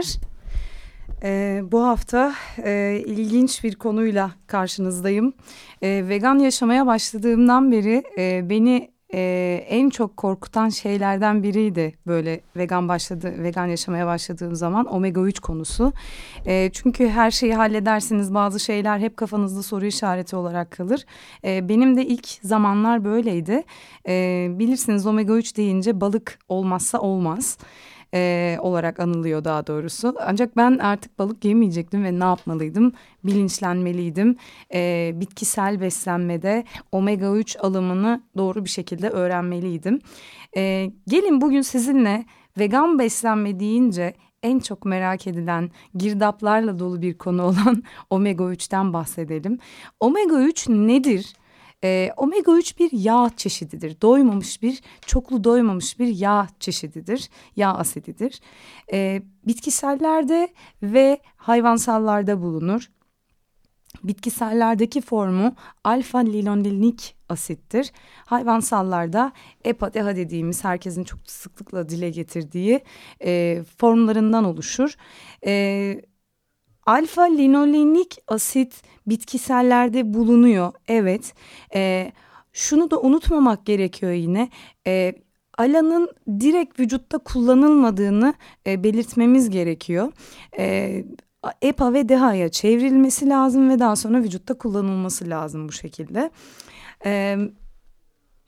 Merhabalar. Ee, bu hafta e, ilginç bir konuyla karşınızdayım. Ee, vegan yaşamaya başladığımdan beri e, beni e, en çok korkutan şeylerden biriydi böyle vegan başladı vegan yaşamaya başladığım zaman omega 3 konusu. E, çünkü her şeyi halledersiniz bazı şeyler hep kafanızda soru işareti olarak kalır. E, benim de ilk zamanlar böyleydi. E, bilirsiniz omega 3 deyince balık olmazsa olmaz e, olarak anılıyor daha doğrusu. Ancak ben artık balık yemeyecektim ve ne yapmalıydım? Bilinçlenmeliydim. E, bitkisel beslenmede omega 3 alımını doğru bir şekilde öğrenmeliydim. E, gelin bugün sizinle vegan beslenme deyince en çok merak edilen girdaplarla dolu bir konu olan omega 3'ten bahsedelim. Omega 3 nedir? E, omega 3 bir yağ çeşididir. Doymamış bir, çoklu doymamış bir yağ çeşididir. Yağ asididir. E, bitkisellerde ve hayvansallarda bulunur. Bitkisellerdeki formu alfa linolinik asittir. Hayvansallarda EPA-DHA dediğimiz herkesin çok sıklıkla dile getirdiği e, formlarından oluşur. E, alfa linolinik asit bitkisellerde bulunuyor. Evet. E, şunu da unutmamak gerekiyor yine. E, alanın direkt vücutta kullanılmadığını e, belirtmemiz gerekiyor. E, EPA ve DHA'ya çevrilmesi lazım ve daha sonra vücutta kullanılması lazım bu şekilde.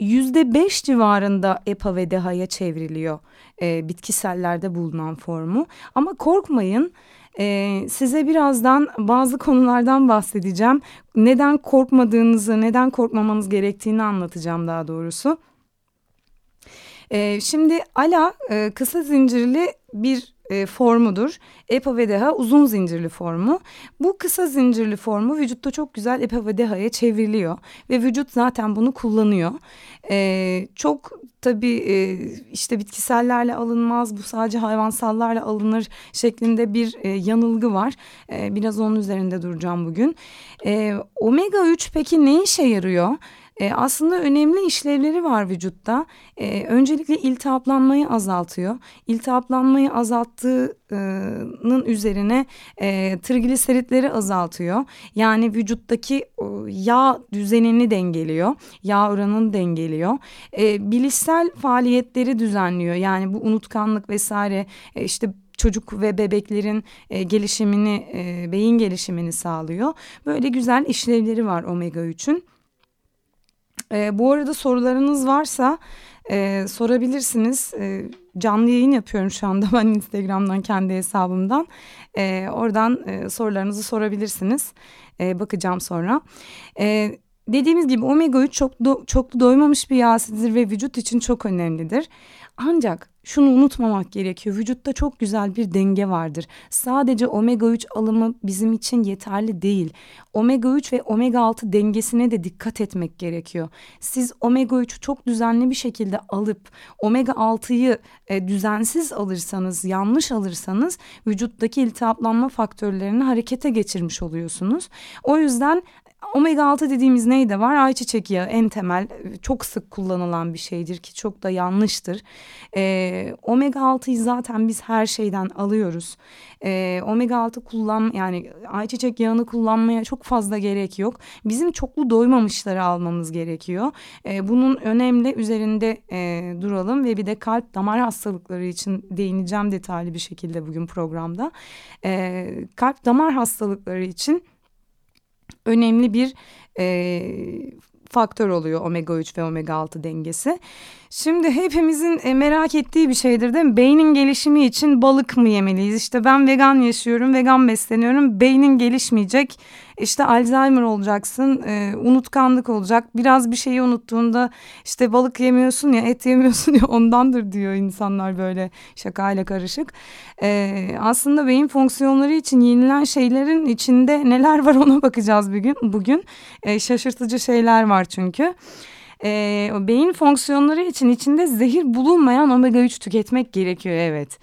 Yüzde beş civarında EPA ve DHA'ya çevriliyor e, bitkisellerde bulunan formu. Ama korkmayın ee, size birazdan bazı konulardan bahsedeceğim. Neden korkmadığınızı, neden korkmamanız gerektiğini anlatacağım daha doğrusu. Ee, şimdi ALA e, kısa zincirli bir e, formudur. EPA ve DHA uzun zincirli formu. Bu kısa zincirli formu vücutta çok güzel EPA ve DHA'ya çevriliyor. Ve vücut zaten bunu kullanıyor. E, çok tabii e, işte bitkisellerle alınmaz bu sadece hayvansallarla alınır şeklinde bir e, yanılgı var. E, biraz onun üzerinde duracağım bugün. E, omega 3 peki ne işe yarıyor? E, aslında önemli işlevleri var vücutta. E, öncelikle iltihaplanmayı azaltıyor. İltihaplanmayı azalttığının üzerine e, trigliseritleri azaltıyor. Yani vücuttaki yağ düzenini dengeliyor. Yağ oranını dengeliyor. E, bilişsel faaliyetleri düzenliyor. Yani bu unutkanlık vesaire e, işte çocuk ve bebeklerin e, gelişimini, e, beyin gelişimini sağlıyor. Böyle güzel işlevleri var omega 3'ün. E, bu arada sorularınız varsa e, sorabilirsiniz. E, canlı yayın yapıyorum şu anda ben Instagram'dan kendi hesabımdan. E, oradan e, sorularınızı sorabilirsiniz. E, bakacağım sonra. E, dediğimiz gibi omega 3 çok do, çoklu doymamış bir yağ ve vücut için çok önemlidir. Ancak şunu unutmamak gerekiyor. Vücutta çok güzel bir denge vardır. Sadece omega 3 alımı bizim için yeterli değil. Omega 3 ve omega 6 dengesine de dikkat etmek gerekiyor. Siz omega 3'ü çok düzenli bir şekilde alıp omega 6'yı e, düzensiz alırsanız, yanlış alırsanız vücuttaki iltihaplanma faktörlerini harekete geçirmiş oluyorsunuz. O yüzden Omega 6 dediğimiz neydi var? Ayçiçek yağı en temel çok sık kullanılan bir şeydir ki çok da yanlıştır. Ee, omega 6'yı zaten biz her şeyden alıyoruz. Ee, omega 6 kullan yani ayçiçek yağını kullanmaya çok fazla gerek yok. Bizim çoklu doymamışları almamız gerekiyor. Ee, bunun önemli üzerinde e, duralım ve bir de kalp damar hastalıkları için değineceğim detaylı bir şekilde bugün programda. Ee, kalp damar hastalıkları için önemli bir e, faktör oluyor omega 3 ve omega 6 dengesi. Şimdi hepimizin e, merak ettiği bir şeydir değil mi? Beynin gelişimi için balık mı yemeliyiz? İşte ben vegan yaşıyorum, vegan besleniyorum. Beynin gelişmeyecek. İşte Alzheimer olacaksın, e, unutkanlık olacak. Biraz bir şeyi unuttuğunda işte balık yemiyorsun ya, et yemiyorsun ya ondandır diyor insanlar böyle şakayla karışık. E, aslında beyin fonksiyonları için yenilen şeylerin içinde neler var ona bakacağız bugün. Bugün e, şaşırtıcı şeyler var çünkü e, beyin fonksiyonları için içinde zehir bulunmayan omega 3 tüketmek gerekiyor evet.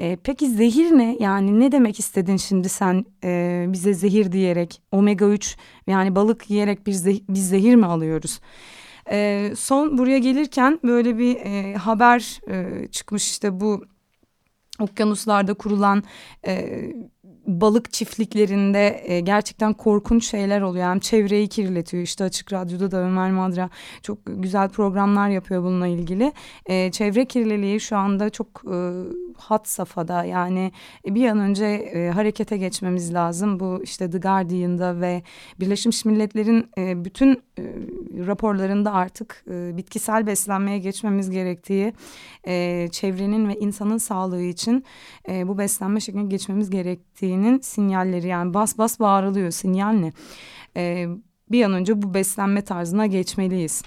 E, peki zehir ne? Yani ne demek istedin şimdi sen e, bize zehir diyerek omega 3 yani balık yiyerek bir zehir, biz zehir mi alıyoruz? E, son buraya gelirken böyle bir e, haber e, çıkmış işte bu okyanuslarda kurulan e, balık çiftliklerinde e, gerçekten korkunç şeyler oluyor. Hem çevreyi kirletiyor. İşte Açık Radyo'da da Ömer Madra çok güzel programlar yapıyor bununla ilgili. E, çevre kirliliği şu anda çok e, hat safhada. Yani bir an önce e, harekete geçmemiz lazım. Bu işte The Guardian'da ve Birleşmiş Milletler'in e, bütün e, raporlarında artık e, bitkisel beslenmeye geçmemiz gerektiği, e, çevrenin ve insanın sağlığı için e, bu beslenme şekline geçmemiz gerektiğinin sinyalleri yani bas bas bağırılıyor. Sinyal ne? E, bir an önce bu beslenme tarzına geçmeliyiz.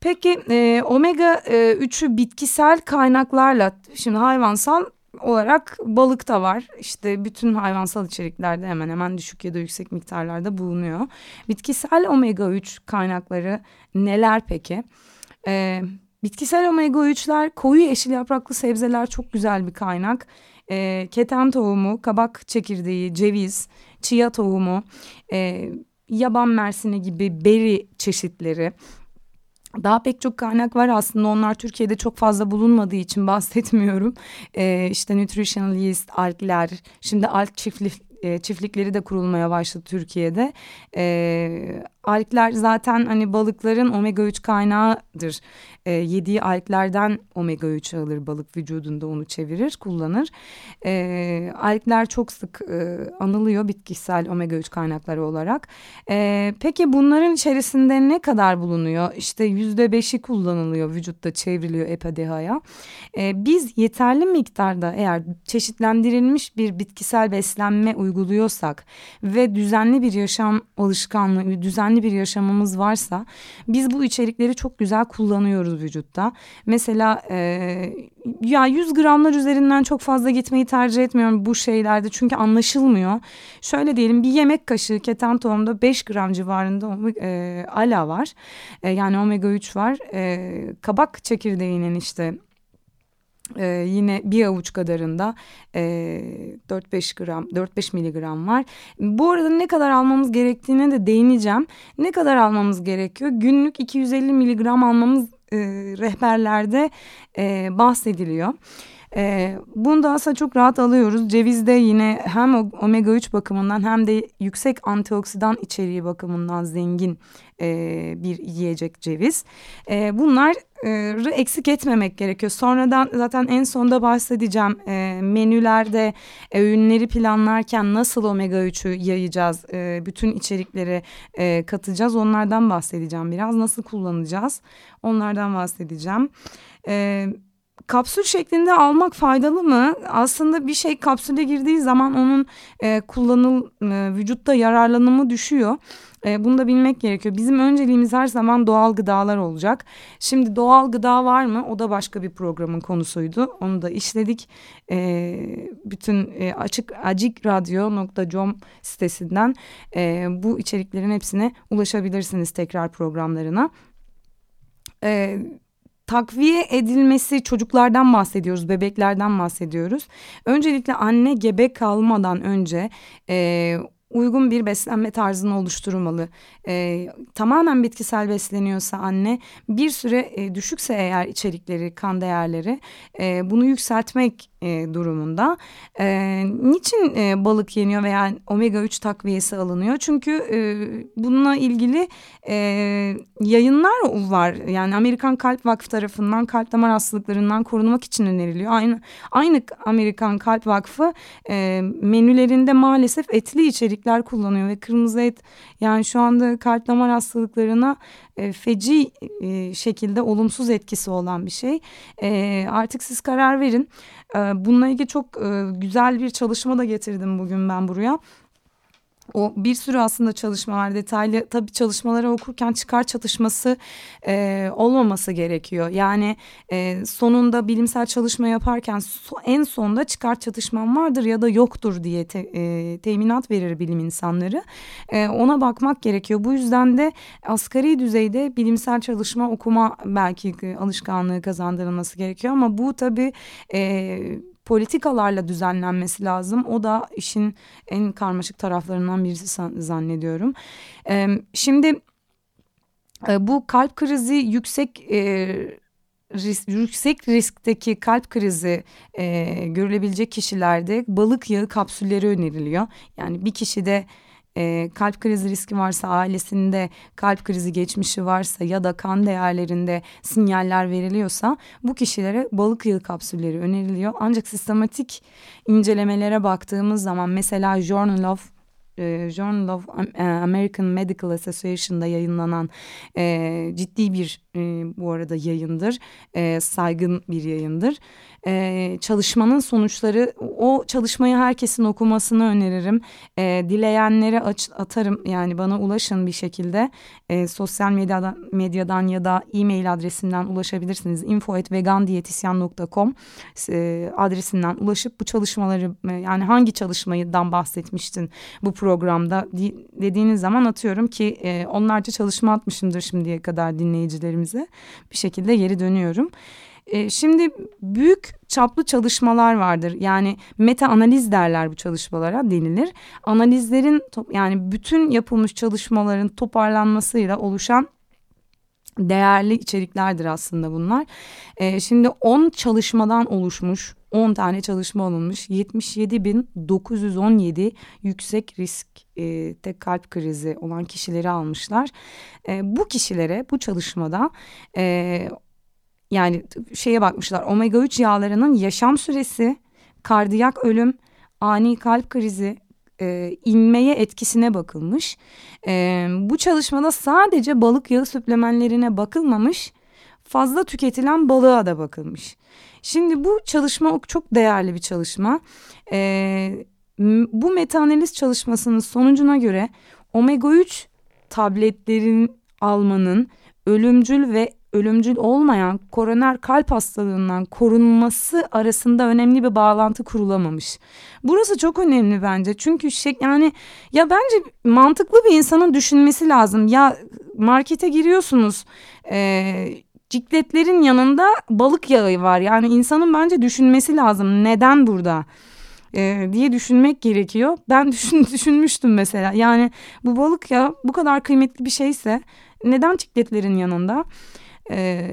Peki e, omega e, 3'ü bitkisel kaynaklarla şimdi hayvansal olarak balık da var. İşte bütün hayvansal içeriklerde hemen hemen düşük ya da yüksek miktarlarda bulunuyor. Bitkisel omega 3 kaynakları neler peki? Ee, bitkisel omega 3'ler koyu yeşil yapraklı sebzeler çok güzel bir kaynak. Ee, keten tohumu, kabak çekirdeği, ceviz, chia tohumu, e, yaban mersini gibi beri çeşitleri daha pek çok kaynak var aslında onlar Türkiye'de çok fazla bulunmadığı için bahsetmiyorum. Ee, işte nutritional yeast, algler, şimdi alg çiftlik, e, çiftlikleri de kurulmaya başladı Türkiye'de. E, algler zaten hani balıkların omega 3 kaynağıdır. E, yediği alglerden omega 3 alır balık vücudunda onu çevirir, kullanır. E, algler çok sık e, anılıyor bitkisel omega 3 kaynakları olarak. E, peki bunların içerisinde ne kadar bulunuyor? İşte yüzde beşi kullanılıyor vücutta çevriliyor EPA-DHA'ya. E, biz yeterli miktarda eğer çeşitlendirilmiş bir bitkisel beslenme uyguluyorsak ve düzenli bir yaşam alışkanlığı, düzenli bir yaşamımız varsa biz bu içerikleri çok güzel kullanıyoruz vücutta. Mesela e, ya 100 gramlar üzerinden çok fazla gitmeyi tercih etmiyorum bu şeylerde çünkü anlaşılmıyor. Şöyle diyelim bir yemek kaşığı keten tohumda 5 gram civarında e, ala var. E, yani omega 3 var. E, kabak çekirdeğinin işte ee, yine bir avuç kadarında e, 4-5 gram 4-5 miligram var. Bu arada ne kadar almamız gerektiğine de değineceğim. Ne kadar almamız gerekiyor? Günlük 250 miligram almamız e, rehberlerde e, bahsediliyor. E, bunu da aslında çok rahat alıyoruz. Cevizde yine hem omega 3 bakımından hem de yüksek antioksidan içeriği bakımından zengin e, bir yiyecek ceviz. E, bunlar e, eksik etmemek gerekiyor. Sonradan zaten en sonda bahsedeceğim e, menülerde e, öğünleri planlarken nasıl omega 3'ü yayacağız, e, bütün içerikleri e, katacağız onlardan bahsedeceğim biraz. Nasıl kullanacağız onlardan bahsedeceğim. Evet kapsül şeklinde almak faydalı mı? Aslında bir şey kapsüle girdiği zaman onun e, kullanıl e, vücutta yararlanımı düşüyor. E, bunu da bilmek gerekiyor. Bizim önceliğimiz her zaman doğal gıdalar olacak. Şimdi doğal gıda var mı? O da başka bir programın konusuydu. Onu da işledik. E, bütün e, açık acikradyo.com sitesinden e, bu içeriklerin hepsine ulaşabilirsiniz tekrar programlarına. Evet takviye edilmesi çocuklardan bahsediyoruz, bebeklerden bahsediyoruz. Öncelikle anne gebe kalmadan önce e, uygun bir beslenme tarzını oluşturmalı. E, tamamen bitkisel besleniyorsa anne bir süre e, düşükse eğer içerikleri, kan değerleri e, bunu yükseltmek e, durumunda. E, niçin e, balık yeniyor veya omega 3 takviyesi alınıyor? Çünkü e, bununla ilgili e, yayınlar var. Yani Amerikan Kalp Vakfı tarafından kalp damar hastalıklarından korunmak için öneriliyor. Aynı aynı Amerikan Kalp Vakfı e, menülerinde maalesef etli içerikler kullanıyor ve kırmızı et yani şu anda kalp damar hastalıklarına e, feci e, şekilde olumsuz etkisi olan bir şey. E, artık siz karar verin. E, bununla ilgili çok güzel bir çalışma da getirdim bugün ben buraya. O bir sürü aslında çalışma var. Detaylı tabii çalışmaları okurken çıkar çatışması e, olmaması gerekiyor. Yani e, sonunda bilimsel çalışma yaparken so, en sonunda çıkar çatışman vardır ya da yoktur diye te, e, teminat verir bilim insanları. E, ona bakmak gerekiyor. Bu yüzden de asgari düzeyde bilimsel çalışma okuma belki alışkanlığı kazandırılması gerekiyor ama bu tabii e, politikalarla düzenlenmesi lazım. O da işin en karmaşık taraflarından birisi zannediyorum. E, şimdi e, bu kalp krizi yüksek e, risk, yüksek riskteki kalp krizi e, görülebilecek kişilerde balık yağı kapsülleri öneriliyor. Yani bir kişide e, kalp krizi riski varsa ailesinde kalp krizi geçmişi varsa ya da kan değerlerinde sinyaller veriliyorsa bu kişilere balık yağı kapsülleri öneriliyor. Ancak sistematik incelemelere baktığımız zaman mesela Journal of e, Journal of e, American Medical Association'da yayınlanan e, ciddi bir e, bu arada yayındır. E, saygın bir yayındır. E, çalışmanın sonuçları o çalışmayı herkesin okumasını öneririm. E, dileyenlere aç, atarım yani bana ulaşın bir şekilde. E, sosyal medyadan, medyadan ya da e-mail adresinden ulaşabilirsiniz. info.vegandiyetisyen.com e, adresinden ulaşıp bu çalışmaları e, yani hangi çalışmayıdan bahsetmiştin bu programda dediğiniz zaman atıyorum ki e, onlarca çalışma atmışımdır şimdiye kadar dinleyicilerimize. Bir şekilde geri dönüyorum. E, şimdi büyük çaplı çalışmalar vardır. Yani meta analiz derler bu çalışmalara denilir. Analizlerin yani bütün yapılmış çalışmaların toparlanmasıyla oluşan değerli içeriklerdir aslında bunlar. E, şimdi 10 çalışmadan oluşmuş 10 tane çalışma alınmış 77.917 yüksek risk e, tek kalp krizi olan kişileri almışlar. E, bu kişilere bu çalışmada e, yani şeye bakmışlar omega 3 yağlarının yaşam süresi, kardiyak ölüm, ani kalp krizi, e, inmeye etkisine bakılmış. E, bu çalışmada sadece balık yağı süplemenlerine bakılmamış, fazla tüketilen balığa da bakılmış. Şimdi bu çalışma çok değerli bir çalışma. E, bu metaanaliz çalışmasının sonucuna göre omega 3 tabletlerin almanın ölümcül ve ölümcül olmayan koroner kalp hastalığından korunması arasında önemli bir bağlantı kurulamamış. Burası çok önemli bence. Çünkü şey yani ya bence mantıklı bir insanın düşünmesi lazım. Ya markete giriyorsunuz. E, cikletlerin yanında balık yağı var. Yani insanın bence düşünmesi lazım. Neden burada? e, diye düşünmek gerekiyor. Ben düşün, düşünmüştüm mesela. Yani bu balık ya bu kadar kıymetli bir şeyse neden cikletlerin yanında? e,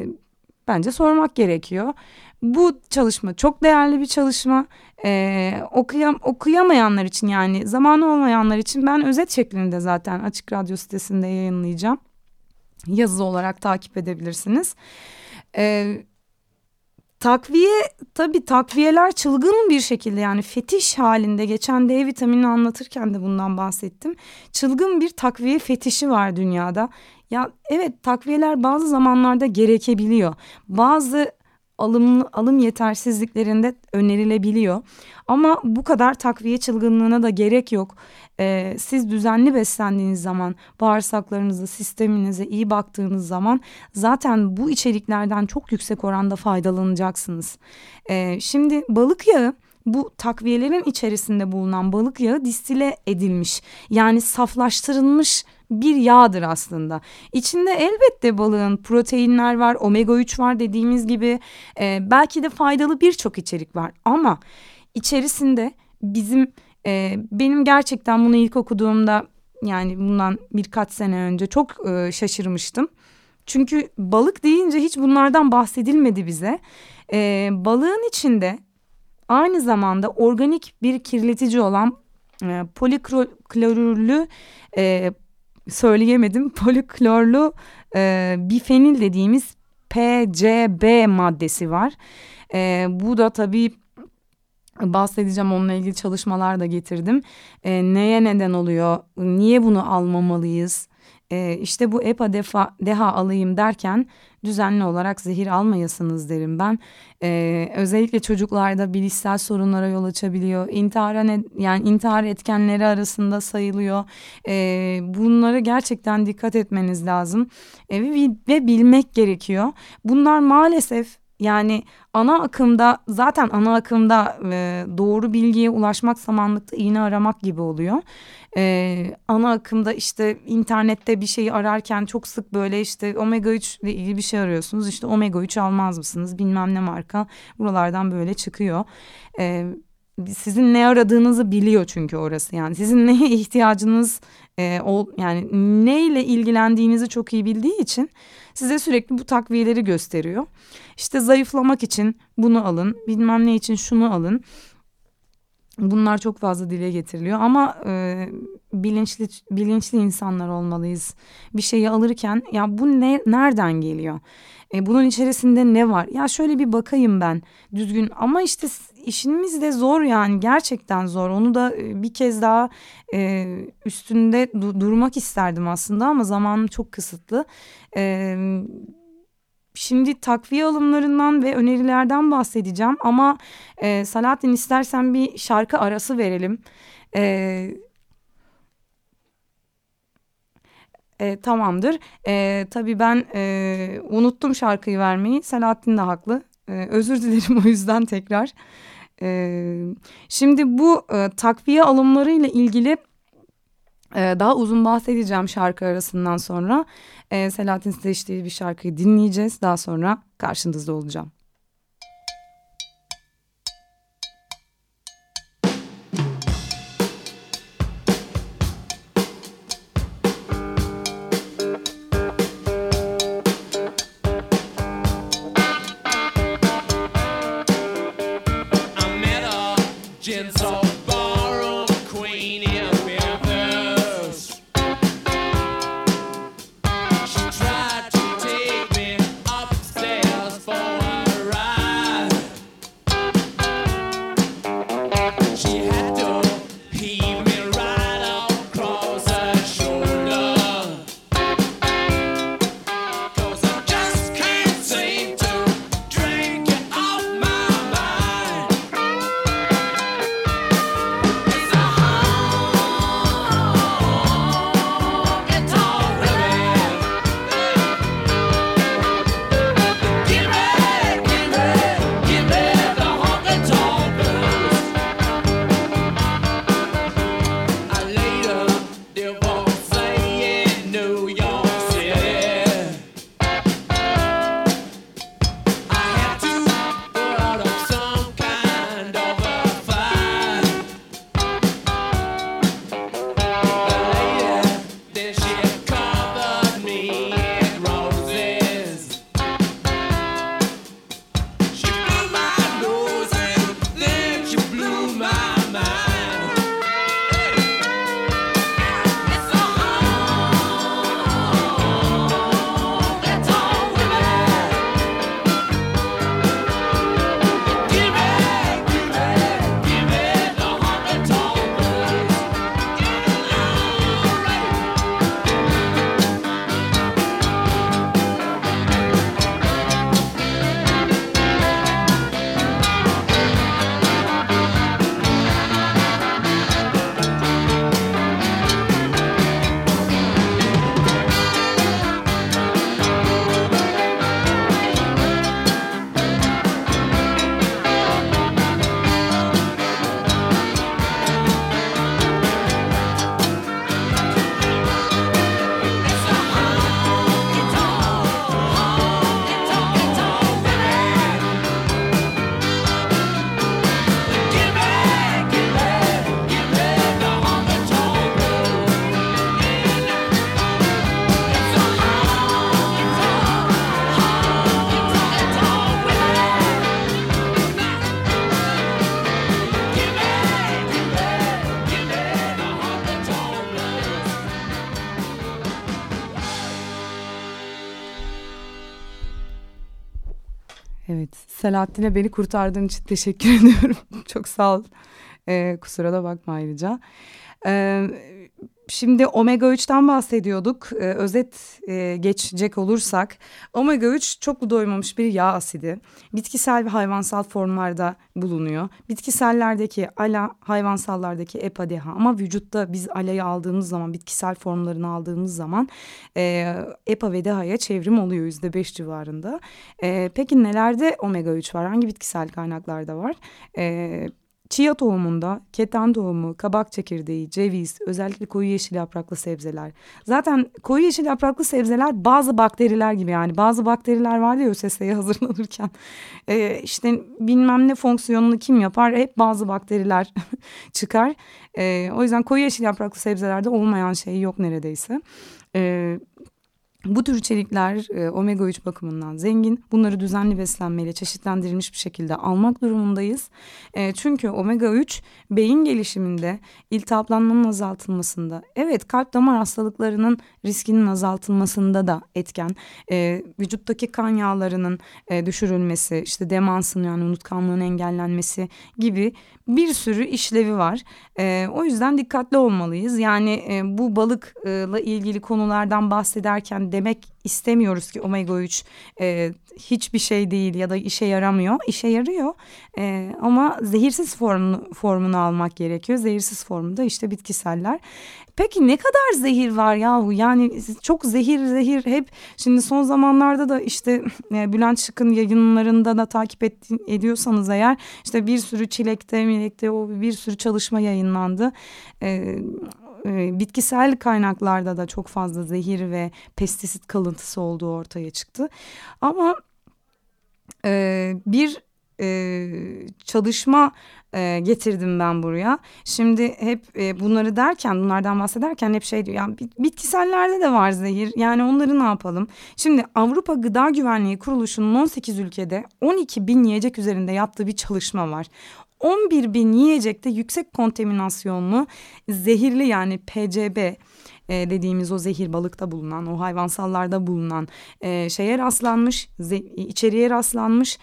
bence sormak gerekiyor. Bu çalışma çok değerli bir çalışma. Ee, okuyam, okuyamayanlar için yani zamanı olmayanlar için ben özet şeklinde zaten Açık Radyo sitesinde yayınlayacağım. Yazı olarak takip edebilirsiniz. Ee, takviye tabii takviyeler çılgın bir şekilde yani fetiş halinde geçen D vitamini anlatırken de bundan bahsettim. Çılgın bir takviye fetişi var dünyada. Ya evet takviyeler bazı zamanlarda gerekebiliyor. Bazı alım, alım yetersizliklerinde önerilebiliyor. Ama bu kadar takviye çılgınlığına da gerek yok. Ee, siz düzenli beslendiğiniz zaman, bağırsaklarınıza, sisteminize iyi baktığınız zaman zaten bu içeriklerden çok yüksek oranda faydalanacaksınız. Ee, şimdi balık yağı bu takviyelerin içerisinde bulunan balık yağı distile edilmiş. Yani saflaştırılmış bir yağdır aslında. İçinde elbette balığın proteinler var, omega 3 var dediğimiz gibi e, belki de faydalı birçok içerik var ama içerisinde bizim e, benim gerçekten bunu ilk okuduğumda yani bundan birkaç sene önce çok e, şaşırmıştım. Çünkü balık deyince hiç bunlardan bahsedilmedi bize. E, balığın içinde aynı zamanda organik bir kirletici olan e, poliklorürlü e, söyleyemedim poliklorlu e, bifenil dediğimiz PCB maddesi var. E, bu da tabii bahsedeceğim onunla ilgili çalışmalar da getirdim. E, neye neden oluyor? Niye bunu almamalıyız? E, işte bu EPA defa, deha alayım derken düzenli olarak zehir almayasınız derim ben. E, özellikle çocuklarda bilişsel sorunlara yol açabiliyor. İntihara ne, yani intihar etkenleri arasında sayılıyor. E, bunlara gerçekten dikkat etmeniz lazım e, ve, ve bilmek gerekiyor. Bunlar maalesef yani ana akımda zaten ana akımda e, doğru bilgiye ulaşmak samanlıkta iğne aramak gibi oluyor. E, ana akımda işte internette bir şeyi ararken çok sık böyle işte omega 3 ile ilgili bir şey arıyorsunuz. İşte omega 3 almaz mısınız bilmem ne marka buralardan böyle çıkıyor. E, sizin ne aradığınızı biliyor çünkü orası yani sizin neye ihtiyacınız e, ol, yani neyle ilgilendiğinizi çok iyi bildiği için size sürekli bu takviyeleri gösteriyor. İşte zayıflamak için bunu alın bilmem ne için şunu alın. Bunlar çok fazla dile getiriliyor ama e, bilinçli bilinçli insanlar olmalıyız. Bir şeyi alırken ya bu ne nereden geliyor? E, bunun içerisinde ne var? Ya şöyle bir bakayım ben düzgün ama işte işimiz de zor yani gerçekten zor. Onu da e, bir kez daha e, üstünde du durmak isterdim aslında ama zamanım çok kısıtlı. E, şimdi takviye alımlarından ve önerilerden bahsedeceğim ama e, Salahattin istersen bir şarkı arası verelim. Evet. E, tamamdır. E, tabii ben e, unuttum şarkıyı vermeyi. Selahattin de haklı. E, özür dilerim o yüzden tekrar. E, şimdi bu e, takviye alımlarıyla ilgili e, daha uzun bahsedeceğim şarkı arasından sonra. E, Selahattin seçtiği bir şarkıyı dinleyeceğiz. Daha sonra karşınızda olacağım. Evet Selahattin'e beni kurtardığın için teşekkür ediyorum. Çok sağ ol. Ee, kusura da bakma ayrıca. Ee, Şimdi omega 3'ten bahsediyorduk. Ee, özet e, geçecek olursak omega 3 çoklu doymamış bir yağ asidi. Bitkisel ve hayvansal formlarda bulunuyor. Bitkisellerdeki ala, hayvansallardaki EPA, DHA ama vücutta biz alayı aldığımız zaman, bitkisel formlarını aldığımız zaman e, EPA ve DHA'ya çevrim oluyor yüzde beş civarında. E, peki nelerde omega 3 var? Hangi bitkisel kaynaklarda var? E, Chia tohumunda keten tohumu, kabak çekirdeği, ceviz, özellikle koyu yeşil yapraklı sebzeler. Zaten koyu yeşil yapraklı sebzeler bazı bakteriler gibi yani bazı bakteriler var ya ÖSS'ye hazırlanırken. Ee, işte bilmem ne fonksiyonunu kim yapar hep bazı bakteriler çıkar. Ee, o yüzden koyu yeşil yapraklı sebzelerde olmayan şey yok neredeyse. Ee, bu tür içerikler e, omega 3 bakımından zengin. Bunları düzenli beslenmeyle çeşitlendirilmiş bir şekilde almak durumundayız. E, çünkü omega 3 beyin gelişiminde, iltihaplanmanın azaltılmasında, evet kalp damar hastalıklarının riskinin azaltılmasında da etken. E, vücuttaki kan yağlarının e, düşürülmesi, işte demansın yani unutkanlığın engellenmesi gibi bir sürü işlevi var. E, o yüzden dikkatli olmalıyız. Yani e, bu balıkla ilgili konulardan bahsederken demek istemiyoruz ki omega 3 e, hiçbir şey değil ya da işe yaramıyor. İşe yarıyor e, ama zehirsiz formunu, formunu almak gerekiyor. Zehirsiz formunda işte bitkiseller. Peki ne kadar zehir var yahu yani çok zehir zehir hep şimdi son zamanlarda da işte e, Bülent Şık'ın yayınlarında da takip et, ediyorsanız eğer işte bir sürü çilekte milekte o bir sürü çalışma yayınlandı. E, e, bitkisel kaynaklarda da çok fazla zehir ve pestisit kalıntısı olduğu ortaya çıktı. Ama e, bir e, çalışma e, getirdim ben buraya. Şimdi hep e, bunları derken bunlardan bahsederken hep şey diyor yani bitkisellerde de var zehir yani onları ne yapalım? Şimdi Avrupa Gıda Güvenliği Kuruluşu'nun 18 ülkede 12 bin yiyecek üzerinde yaptığı bir çalışma var. 11 bin yiyecekte yüksek kontaminasyonlu zehirli yani PCB e, dediğimiz o zehir balıkta bulunan o hayvansallarda bulunan e, şeye rastlanmış içeriye rastlanmış.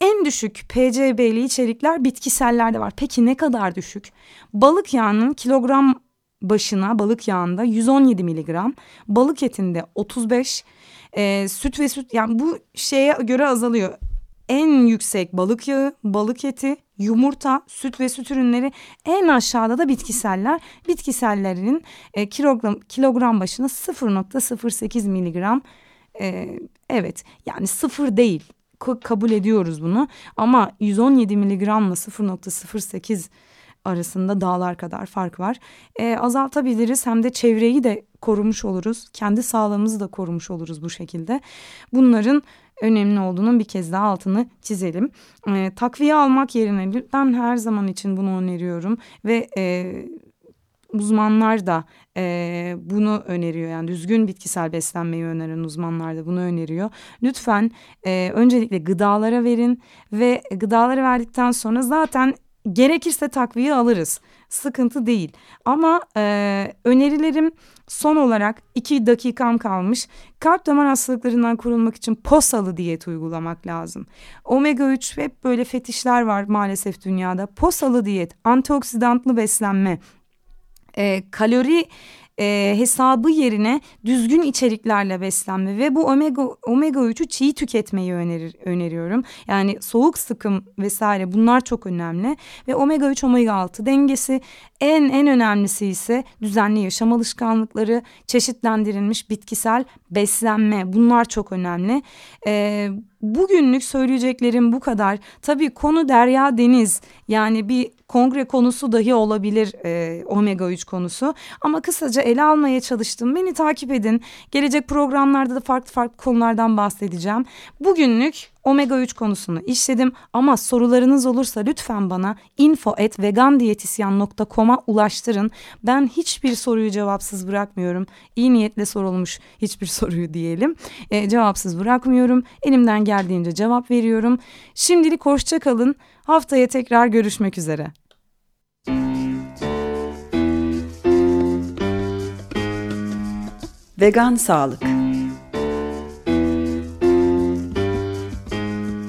En düşük PCB'li içerikler bitkisellerde var. Peki ne kadar düşük? Balık yağının kilogram başına balık yağında 117 miligram, balık etinde 35, e, süt ve süt yani bu şeye göre azalıyor. En yüksek balık yağı, balık eti, yumurta, süt ve süt ürünleri en aşağıda da bitkiseller. Bitkisellerin e, kilogram, kilogram başına 0.08 miligram. E, evet yani sıfır değil kabul ediyoruz bunu ama 117 miligramla 0.08 arasında dağlar kadar fark var. E, azaltabiliriz hem de çevreyi de korumuş oluruz. Kendi sağlığımızı da korumuş oluruz bu şekilde. Bunların önemli olduğunun bir kez daha altını çizelim. E, takviye almak yerine ben her zaman için bunu öneriyorum ve e, uzmanlar da e, bunu öneriyor. Yani düzgün bitkisel beslenmeyi öneren uzmanlar da bunu öneriyor. Lütfen e, öncelikle gıdalara verin ve gıdaları verdikten sonra zaten gerekirse takviye alırız. Sıkıntı değil. Ama e, önerilerim son olarak iki dakikam kalmış. Kalp damar hastalıklarından korunmak için posalı diyet uygulamak lazım. Omega 3 hep böyle fetişler var maalesef dünyada. Posalı diyet, antioksidantlı beslenme, e, kalori e, hesabı yerine düzgün içeriklerle beslenme ve bu omega omega 3'ü çiğ tüketmeyi önerir, öneriyorum. Yani soğuk sıkım vesaire bunlar çok önemli ve omega 3 omega 6 dengesi en en önemlisi ise düzenli yaşam alışkanlıkları, çeşitlendirilmiş bitkisel beslenme bunlar çok önemli. Ee, bugünlük söyleyeceklerim bu kadar. Tabii konu derya deniz yani bir kongre konusu dahi olabilir e, omega 3 konusu. Ama kısaca ele almaya çalıştım. Beni takip edin. Gelecek programlarda da farklı farklı konulardan bahsedeceğim. Bugünlük omega 3 konusunu işledim ama sorularınız olursa lütfen bana info@vegandiyetisyan.com'a ulaştırın. Ben hiçbir soruyu cevapsız bırakmıyorum. İyi niyetle sorulmuş hiçbir soruyu diyelim. E, cevapsız bırakmıyorum. Elimden geldiğince cevap veriyorum. Şimdilik hoşça kalın. Haftaya tekrar görüşmek üzere. Vegan Sağlık